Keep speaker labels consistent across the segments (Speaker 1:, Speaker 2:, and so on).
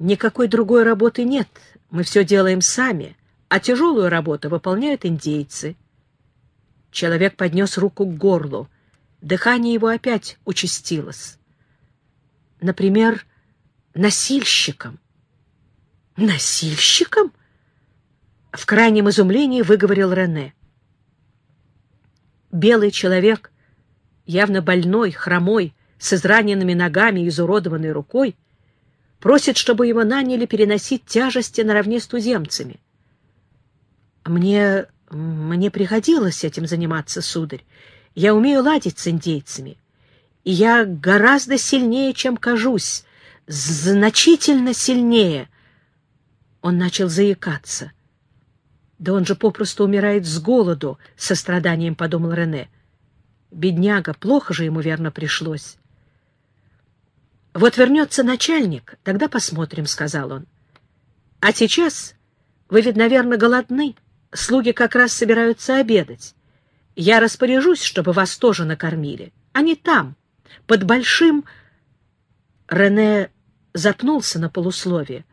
Speaker 1: Никакой другой работы нет, мы все делаем сами, а тяжелую работу выполняют индейцы. Человек поднес руку к горлу. Дыхание его опять участилось. Например, носильщиком. Носильщиком? В крайнем изумлении выговорил Рене. Белый человек, явно больной, хромой, с израненными ногами и изуродованной рукой, просит, чтобы его наняли переносить тяжести наравне с туземцами. Мне, мне приходилось этим заниматься, сударь. Я умею ладить с индейцами. И я гораздо сильнее, чем кажусь, значительно сильнее. Он начал заикаться. Да он же попросту умирает с голоду, со страданием подумал Рене. Бедняга, плохо же ему верно пришлось. Вот вернется начальник, тогда посмотрим, сказал он. А сейчас вы ведь, наверное, голодны. Слуги как раз собираются обедать. Я распоряжусь, чтобы вас тоже накормили. Они там, под большим... Рене запнулся на полусловие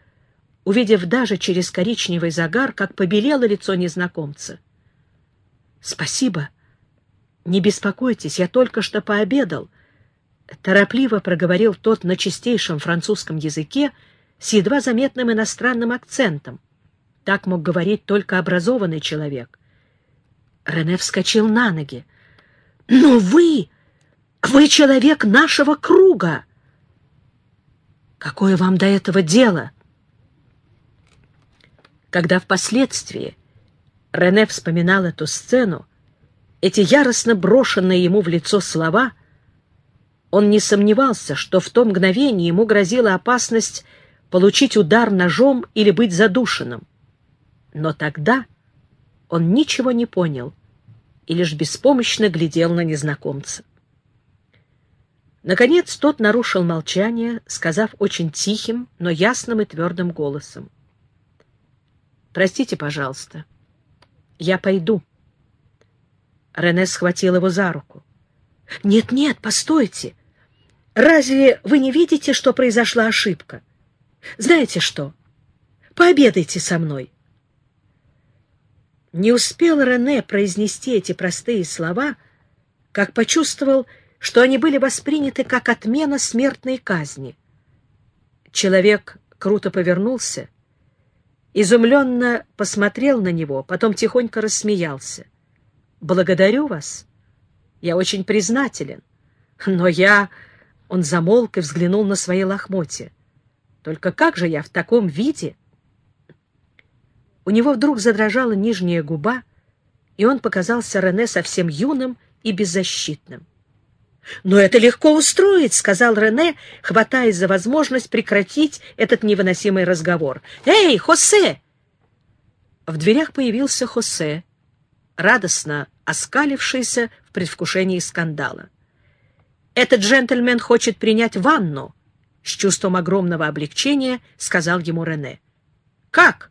Speaker 1: увидев даже через коричневый загар, как побелело лицо незнакомца. — Спасибо. Не беспокойтесь, я только что пообедал. Торопливо проговорил тот на чистейшем французском языке с едва заметным иностранным акцентом. Так мог говорить только образованный человек. Рене вскочил на ноги. — Но вы... вы человек нашего круга! — Какое вам до этого дело? — когда впоследствии Рене вспоминал эту сцену, эти яростно брошенные ему в лицо слова, он не сомневался, что в то мгновение ему грозила опасность получить удар ножом или быть задушенным. Но тогда он ничего не понял и лишь беспомощно глядел на незнакомца. Наконец тот нарушил молчание, сказав очень тихим, но ясным и твердым голосом. Простите, пожалуйста. Я пойду. Рене схватил его за руку. Нет, нет, постойте. Разве вы не видите, что произошла ошибка? Знаете что? Пообедайте со мной. Не успел Рене произнести эти простые слова, как почувствовал, что они были восприняты как отмена смертной казни. Человек круто повернулся изумленно посмотрел на него, потом тихонько рассмеялся. «Благодарю вас. Я очень признателен. Но я...» Он замолк и взглянул на свои лохмотья. «Только как же я в таком виде?» У него вдруг задрожала нижняя губа, и он показался Рене совсем юным и беззащитным. «Но это легко устроить», — сказал Рене, хватаясь за возможность прекратить этот невыносимый разговор. «Эй, Хосе!» В дверях появился Хосе, радостно оскалившийся в предвкушении скандала. «Этот джентльмен хочет принять ванну», — с чувством огромного облегчения сказал ему Рене. «Как?»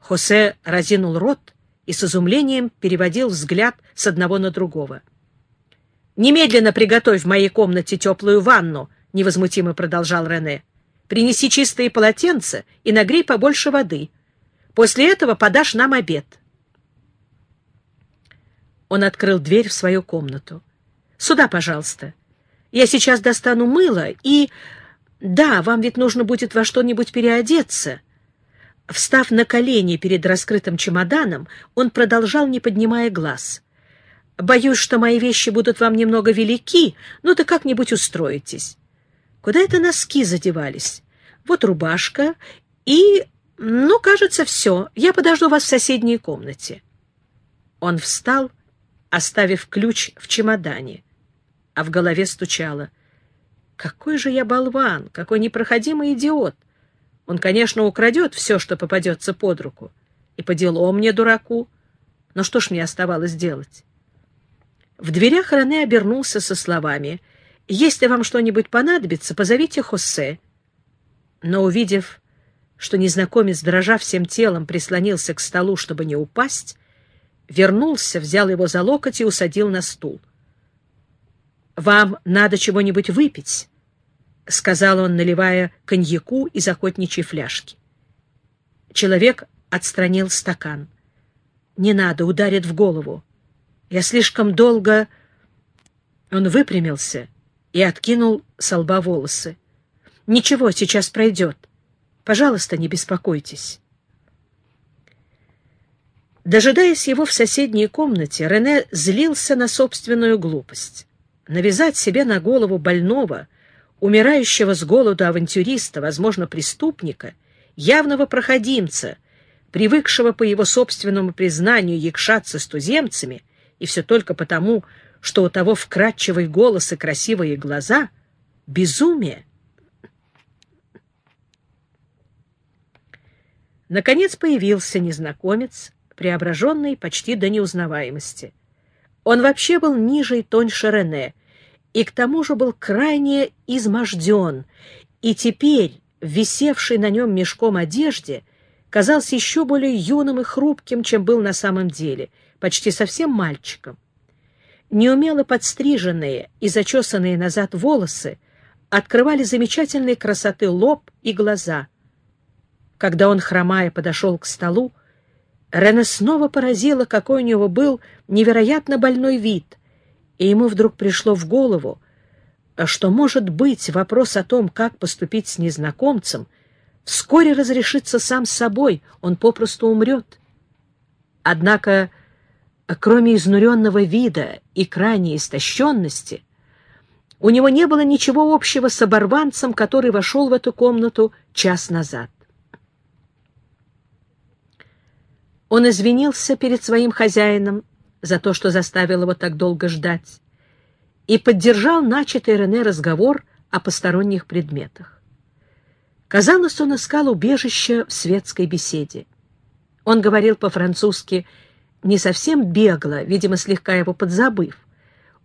Speaker 1: Хосе разинул рот и с изумлением переводил взгляд с одного на другого. «Немедленно приготовь в моей комнате теплую ванну», — невозмутимо продолжал Рене. «Принеси чистые полотенца и нагрей побольше воды. После этого подашь нам обед». Он открыл дверь в свою комнату. «Сюда, пожалуйста. Я сейчас достану мыло и... Да, вам ведь нужно будет во что-нибудь переодеться». Встав на колени перед раскрытым чемоданом, он продолжал, не поднимая глаз — Боюсь, что мои вещи будут вам немного велики, но ты как-нибудь устроитесь. Куда это носки задевались? Вот рубашка и... Ну, кажется, все. Я подожду вас в соседней комнате. Он встал, оставив ключ в чемодане, а в голове стучало. Какой же я болван, какой непроходимый идиот! Он, конечно, украдет все, что попадется под руку. И по делу мне, дураку. Но что ж мне оставалось делать? В дверях Рене обернулся со словами «Если вам что-нибудь понадобится, позовите Хосе». Но, увидев, что незнакомец, дрожа всем телом, прислонился к столу, чтобы не упасть, вернулся, взял его за локоть и усадил на стул. «Вам надо чего-нибудь выпить?» — сказал он, наливая коньяку из охотничьей фляжки. Человек отстранил стакан. «Не надо, ударит в голову. Я слишком долго...» Он выпрямился и откинул с лба волосы. «Ничего, сейчас пройдет. Пожалуйста, не беспокойтесь». Дожидаясь его в соседней комнате, Рене злился на собственную глупость. Навязать себе на голову больного, умирающего с голоду авантюриста, возможно, преступника, явного проходимца, привыкшего по его собственному признанию якшаться с туземцами, и все только потому, что у того вкрадчивый голос и красивые глаза — безумие. Наконец появился незнакомец, преображенный почти до неузнаваемости. Он вообще был ниже и тоньше Рене, и к тому же был крайне изможден, и теперь, висевший на нем мешком одежде, казался еще более юным и хрупким, чем был на самом деле, почти совсем мальчиком. Неумело подстриженные и зачесанные назад волосы открывали замечательной красоты лоб и глаза. Когда он, хромая, подошел к столу, Рене снова поразило, какой у него был невероятно больной вид, и ему вдруг пришло в голову, что, может быть, вопрос о том, как поступить с незнакомцем, вскоре разрешится сам собой, он попросту умрет. Однако, кроме изнуренного вида и крайней истощенности, у него не было ничего общего с оборванцем, который вошел в эту комнату час назад. Он извинился перед своим хозяином за то, что заставил его так долго ждать, и поддержал начатый Рене разговор о посторонних предметах. Казалось, он искал убежище в светской беседе. Он говорил по-французски не совсем бегло, видимо, слегка его подзабыв,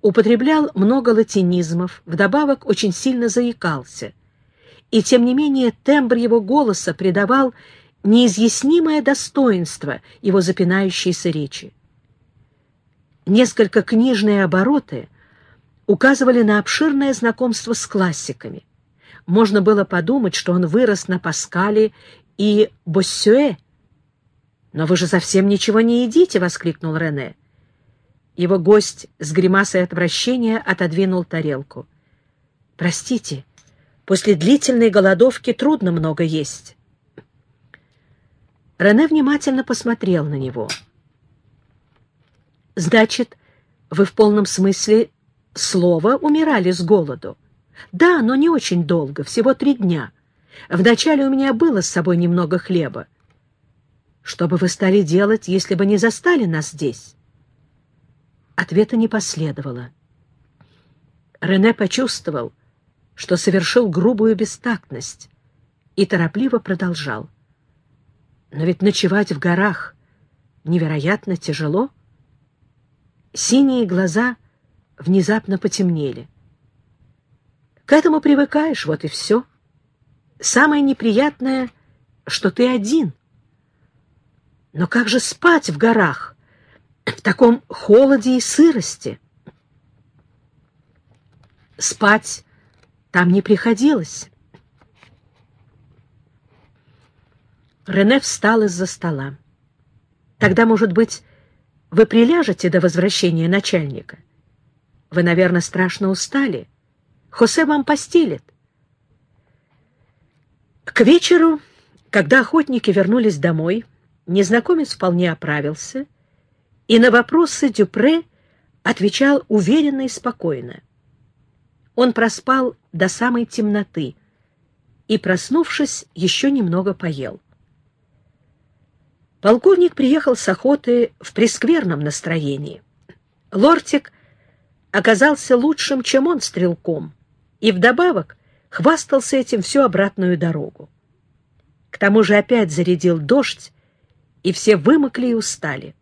Speaker 1: употреблял много латинизмов, вдобавок очень сильно заикался. И тем не менее тембр его голоса придавал неизъяснимое достоинство его запинающейся речи. Несколько книжные обороты указывали на обширное знакомство с классиками. Можно было подумать, что он вырос на Паскале и Боссюэ. «Но вы же совсем ничего не едите!» — воскликнул Рене. Его гость с гримасой отвращения отодвинул тарелку. «Простите, после длительной голодовки трудно много есть». Рене внимательно посмотрел на него. «Значит, вы в полном смысле слова умирали с голоду?» «Да, но не очень долго, всего три дня. Вначале у меня было с собой немного хлеба. Что бы вы стали делать, если бы не застали нас здесь?» Ответа не последовало. Рене почувствовал, что совершил грубую бестактность, и торопливо продолжал. Но ведь ночевать в горах невероятно тяжело. Синие глаза внезапно потемнели. К этому привыкаешь, вот и все. Самое неприятное, что ты один. Но как же спать в горах, в таком холоде и сырости? Спать там не приходилось. Рене встал из-за стола. «Тогда, может быть, вы приляжете до возвращения начальника? Вы, наверное, страшно устали. Хосе вам постелит». К вечеру, когда охотники вернулись домой, незнакомец вполне оправился, и на вопросы Дюпре отвечал уверенно и спокойно. Он проспал до самой темноты и, проснувшись, еще немного поел. Полковник приехал с охоты в прескверном настроении. Лортик оказался лучшим, чем он, стрелком, и вдобавок хвастался этим всю обратную дорогу. К тому же опять зарядил дождь, и все вымокли и устали.